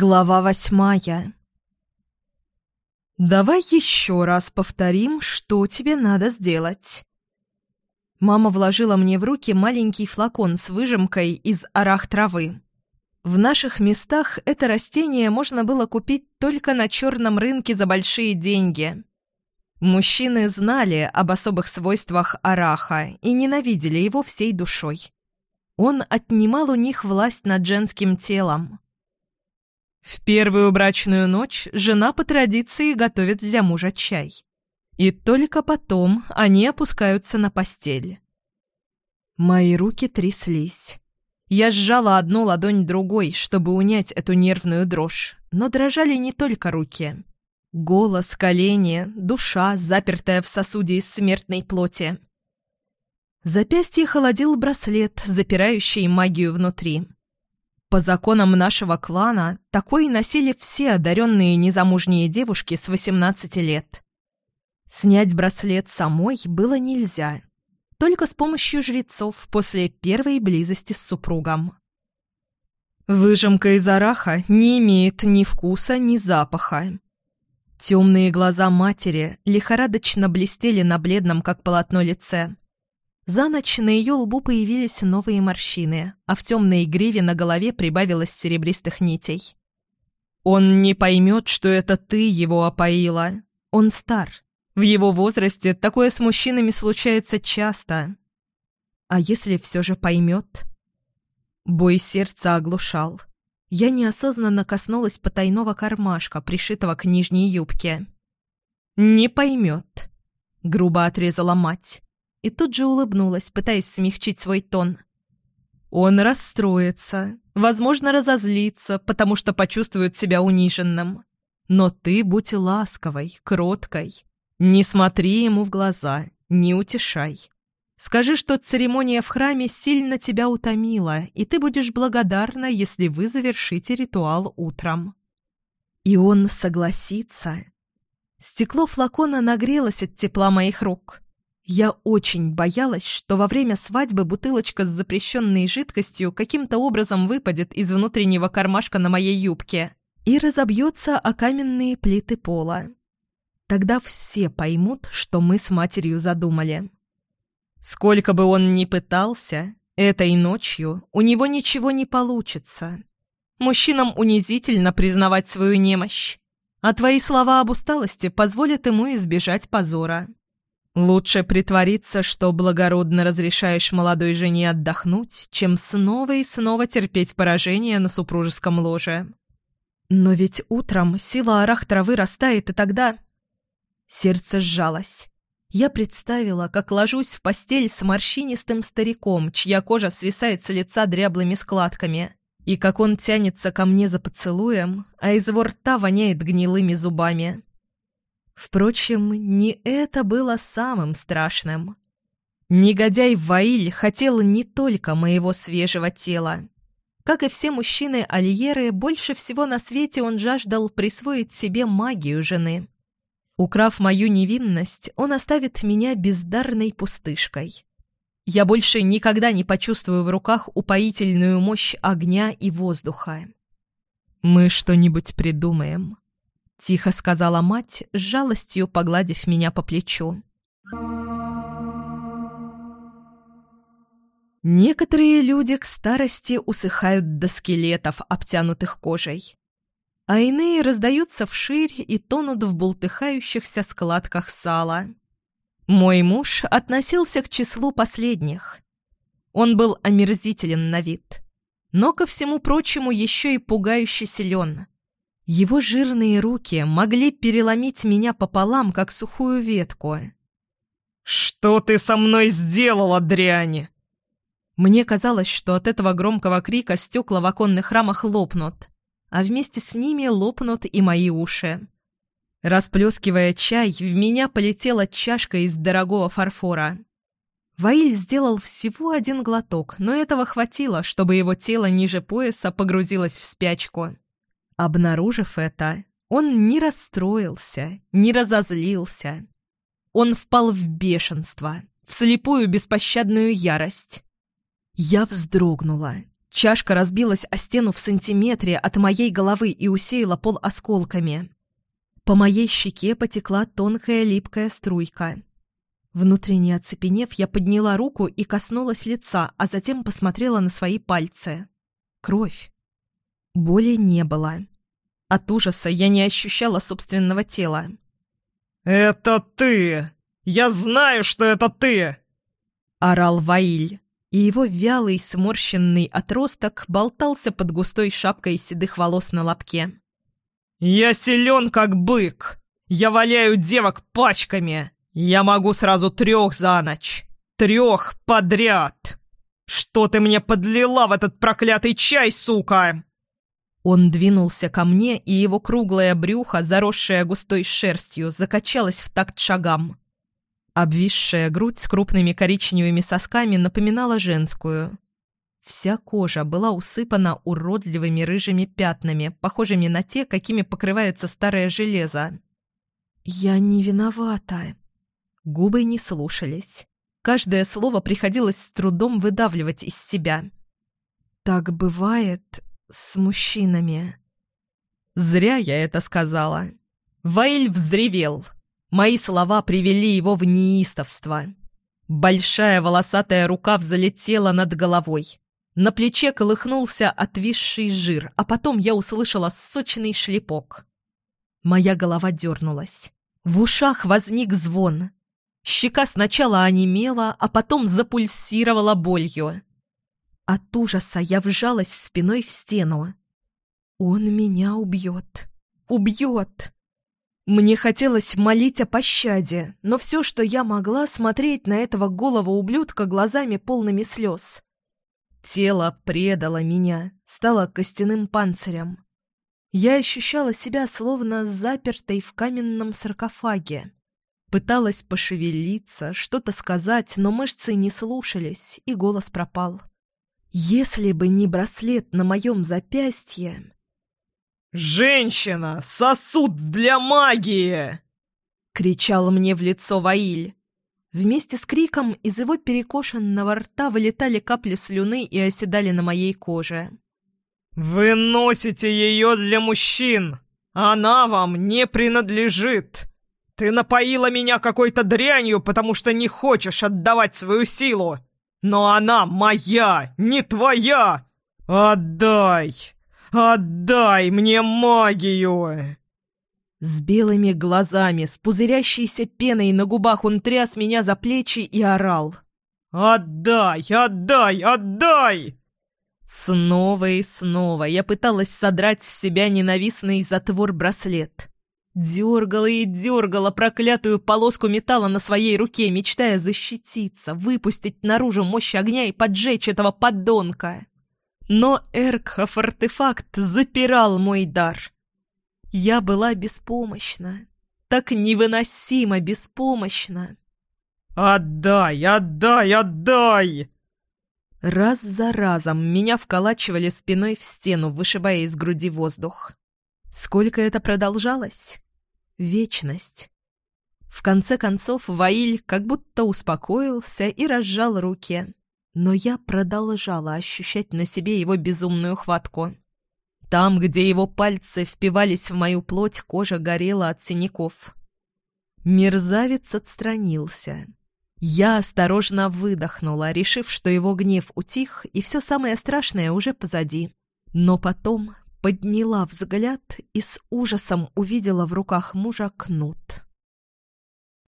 Глава восьмая «Давай еще раз повторим, что тебе надо сделать». Мама вложила мне в руки маленький флакон с выжимкой из орах травы. В наших местах это растение можно было купить только на черном рынке за большие деньги. Мужчины знали об особых свойствах араха и ненавидели его всей душой. Он отнимал у них власть над женским телом. В первую брачную ночь жена по традиции готовит для мужа чай. И только потом они опускаются на постель. Мои руки тряслись. Я сжала одну ладонь другой, чтобы унять эту нервную дрожь, но дрожали не только руки. Голос, колени, душа, запертая в сосуде из смертной плоти. Запястье холодил браслет, запирающий магию внутри. По законам нашего клана, такой носили все одаренные незамужние девушки с 18 лет. Снять браслет самой было нельзя, только с помощью жрецов после первой близости с супругом. Выжимка из араха не имеет ни вкуса, ни запаха. Темные глаза матери лихорадочно блестели на бледном, как полотно, лице. За ночь на ее лбу появились новые морщины, а в темной гриве на голове прибавилось серебристых нитей. «Он не поймет, что это ты его опоила. Он стар. В его возрасте такое с мужчинами случается часто. А если все же поймет?» Бой сердца оглушал. Я неосознанно коснулась потайного кармашка, пришитого к нижней юбке. «Не поймет», — грубо отрезала мать и тут же улыбнулась, пытаясь смягчить свой тон. «Он расстроится, возможно, разозлится, потому что почувствует себя униженным. Но ты будь ласковой, кроткой. Не смотри ему в глаза, не утешай. Скажи, что церемония в храме сильно тебя утомила, и ты будешь благодарна, если вы завершите ритуал утром». И он согласится. Стекло флакона нагрелось от тепла моих рук. Я очень боялась, что во время свадьбы бутылочка с запрещенной жидкостью каким-то образом выпадет из внутреннего кармашка на моей юбке и разобьется о каменные плиты пола. Тогда все поймут, что мы с матерью задумали. Сколько бы он ни пытался, этой ночью у него ничего не получится. Мужчинам унизительно признавать свою немощь, а твои слова об усталости позволят ему избежать позора. Лучше притвориться, что благородно разрешаешь молодой жене отдохнуть, чем снова и снова терпеть поражение на супружеском ложе. Но ведь утром сила арах травы растает, и тогда... Сердце сжалось. Я представила, как ложусь в постель с морщинистым стариком, чья кожа свисает с лица дряблыми складками, и как он тянется ко мне за поцелуем, а из его рта воняет гнилыми зубами. Впрочем, не это было самым страшным. Негодяй Ваиль хотел не только моего свежего тела. Как и все мужчины Альеры, больше всего на свете он жаждал присвоить себе магию жены. Украв мою невинность, он оставит меня бездарной пустышкой. Я больше никогда не почувствую в руках упоительную мощь огня и воздуха. «Мы что-нибудь придумаем», — тихо сказала мать, с жалостью погладив меня по плечу. Некоторые люди к старости усыхают до скелетов, обтянутых кожей, а иные раздаются вширь и тонут в бултыхающихся складках сала. Мой муж относился к числу последних. Он был омерзителен на вид, но, ко всему прочему, еще и пугающе силен. Его жирные руки могли переломить меня пополам, как сухую ветку. «Что ты со мной сделала, дрянь?» Мне казалось, что от этого громкого крика стекла в оконных рамах лопнут, а вместе с ними лопнут и мои уши. Расплескивая чай, в меня полетела чашка из дорогого фарфора. Ваиль сделал всего один глоток, но этого хватило, чтобы его тело ниже пояса погрузилось в спячку. Обнаружив это, он не расстроился, не разозлился. Он впал в бешенство, в слепую беспощадную ярость. Я вздрогнула. Чашка разбилась о стену в сантиметре от моей головы и усеяла пол осколками. По моей щеке потекла тонкая липкая струйка. Внутренне оцепенев, я подняла руку и коснулась лица, а затем посмотрела на свои пальцы. Кровь. Боли не было. От ужаса я не ощущала собственного тела. «Это ты! Я знаю, что это ты!» Орал Ваиль, и его вялый сморщенный отросток болтался под густой шапкой седых волос на лобке. «Я силен, как бык! Я валяю девок пачками! Я могу сразу трех за ночь! Трех подряд! Что ты мне подлила в этот проклятый чай, сука?» Он двинулся ко мне, и его круглое брюхо, заросшее густой шерстью, закачалось в такт шагам. Обвисшая грудь с крупными коричневыми сосками напоминала женскую. Вся кожа была усыпана уродливыми рыжими пятнами, похожими на те, какими покрывается старое железо. «Я не виновата». Губы не слушались. Каждое слово приходилось с трудом выдавливать из себя. «Так бывает с мужчинами». Зря я это сказала. Ваиль взревел. Мои слова привели его в неистовство. Большая волосатая рука взлетела над головой. На плече колыхнулся отвисший жир, а потом я услышала сочный шлепок. Моя голова дернулась. В ушах возник звон. Щека сначала онемела, а потом запульсировала болью. От ужаса я вжалась спиной в стену. «Он меня убьет! Убьет!» Мне хотелось молить о пощаде, но все, что я могла, смотреть на этого голого ублюдка глазами полными слез. Тело предало меня, стало костяным панцирем. Я ощущала себя словно запертой в каменном саркофаге. Пыталась пошевелиться, что-то сказать, но мышцы не слушались, и голос пропал. Если бы не браслет на моем запястье... «Женщина! Сосуд для магии!» — кричал мне в лицо Ваиль. Вместе с криком из его перекошенного рта вылетали капли слюны и оседали на моей коже. «Вы носите ее для мужчин! Она вам не принадлежит! Ты напоила меня какой-то дрянью, потому что не хочешь отдавать свою силу! Но она моя, не твоя! Отдай! Отдай мне магию!» С белыми глазами, с пузырящейся пеной на губах он тряс меня за плечи и орал. «Отдай! Отдай! Отдай!» Снова и снова я пыталась содрать с себя ненавистный затвор-браслет. Дергала и дергала проклятую полоску металла на своей руке, мечтая защититься, выпустить наружу мощь огня и поджечь этого подонка. Но Эркхоф-артефакт запирал мой дар. Я была беспомощна, так невыносимо беспомощна. «Отдай, отдай, отдай!» Раз за разом меня вколачивали спиной в стену, вышибая из груди воздух. Сколько это продолжалось? Вечность. В конце концов Ваиль как будто успокоился и разжал руки. Но я продолжала ощущать на себе его безумную хватку. Там, где его пальцы впивались в мою плоть, кожа горела от синяков. Мерзавец отстранился. Я осторожно выдохнула, решив, что его гнев утих, и все самое страшное уже позади. Но потом подняла взгляд и с ужасом увидела в руках мужа кнут.